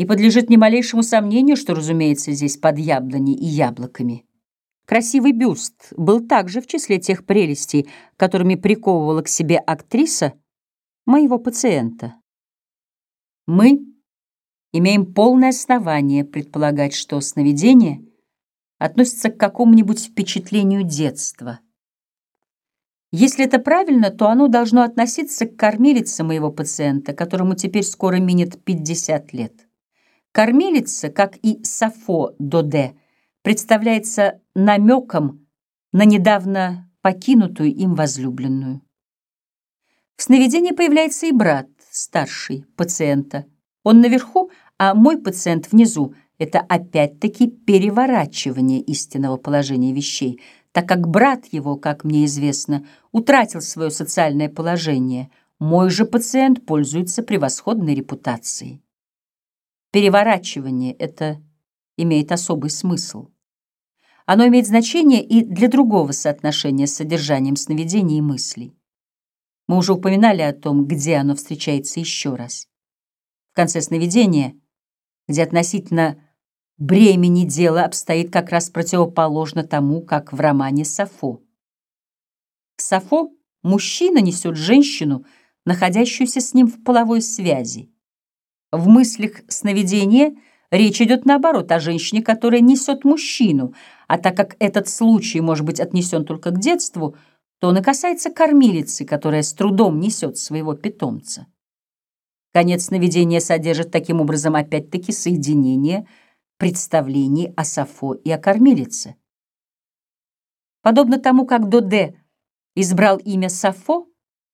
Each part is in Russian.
Не подлежит ни малейшему сомнению, что, разумеется, здесь под яблони и яблоками. Красивый бюст был также в числе тех прелестей, которыми приковывала к себе актриса моего пациента. Мы имеем полное основание предполагать, что сновидение относится к какому-нибудь впечатлению детства. Если это правильно, то оно должно относиться к кормилице моего пациента, которому теперь скоро минет 50 лет. Кормилица, как и Сафо Доде, представляется намеком на недавно покинутую им возлюбленную. В сновидении появляется и брат, старший, пациента. Он наверху, а мой пациент внизу. Это опять-таки переворачивание истинного положения вещей, так как брат его, как мне известно, утратил свое социальное положение. Мой же пациент пользуется превосходной репутацией. Переворачивание — это имеет особый смысл. Оно имеет значение и для другого соотношения с содержанием сновидений и мыслей. Мы уже упоминали о том, где оно встречается еще раз. В конце сновидения, где относительно бремени дела обстоит как раз противоположно тому, как в романе Сафо. В Сафо мужчина несет женщину, находящуюся с ним в половой связи. В мыслях сновидения — Речь идет наоборот о женщине, которая несет мужчину, а так как этот случай может быть отнесен только к детству, то он и касается кормилицы, которая с трудом несет своего питомца. Конец сновидения содержит таким образом опять-таки соединение представлений о Сафо и о кормилице. Подобно тому, как Доде избрал имя Сафо,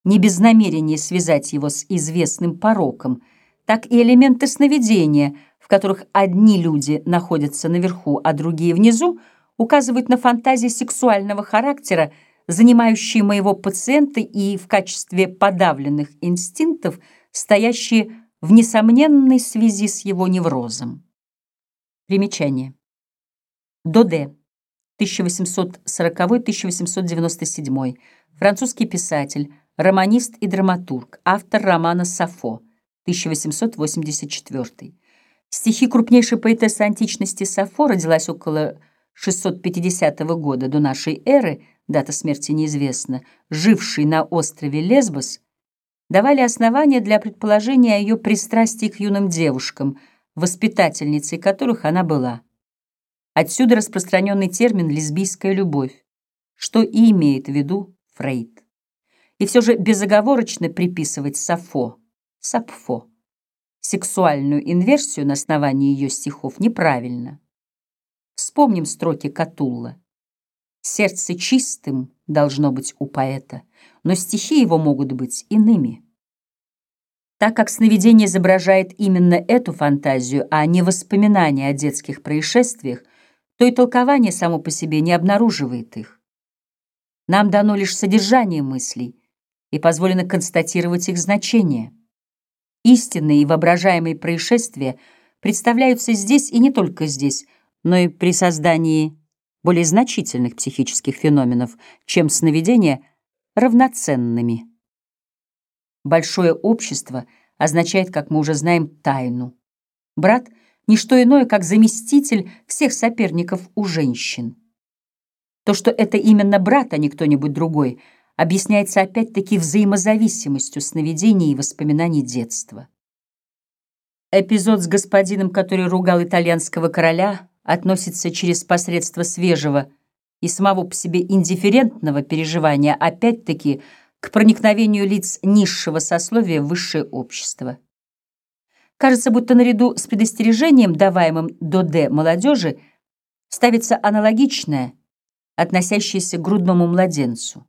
не без намерения связать его с известным пороком, так и элементы сновидения — в которых одни люди находятся наверху, а другие внизу, указывают на фантазии сексуального характера, занимающие моего пациента и в качестве подавленных инстинктов, стоящие в несомненной связи с его неврозом. Примечание. Доде, 1840-1897, французский писатель, романист и драматург, автор романа «Сафо», 1884 Стихи крупнейшей поэтессы античности Сафо родилась около 650 года до нашей эры, дата смерти неизвестна, жившей на острове Лесбос, давали основания для предположения о ее пристрастии к юным девушкам, воспитательницей которых она была. Отсюда распространенный термин «лесбийская любовь», что и имеет в виду Фрейд. И все же безоговорочно приписывать Сафо, Сапфо сексуальную инверсию на основании ее стихов неправильно. Вспомним строки Катулла. Сердце чистым должно быть у поэта, но стихи его могут быть иными. Так как сновидение изображает именно эту фантазию, а не воспоминания о детских происшествиях, то и толкование само по себе не обнаруживает их. Нам дано лишь содержание мыслей и позволено констатировать их значение. Истинные и воображаемые происшествия представляются здесь и не только здесь, но и при создании более значительных психических феноменов, чем сновидения, равноценными. Большое общество означает, как мы уже знаем, тайну. Брат — не что иное, как заместитель всех соперников у женщин. То, что это именно брат, а не кто-нибудь другой — объясняется опять-таки взаимозависимостью сновидений и воспоминаний детства. Эпизод с господином, который ругал итальянского короля, относится через посредство свежего и самого по себе индифферентного переживания опять-таки к проникновению лиц низшего сословия в высшее общество. Кажется, будто наряду с предостережением, даваемым Доде молодежи, ставится аналогичное, относящееся к грудному младенцу.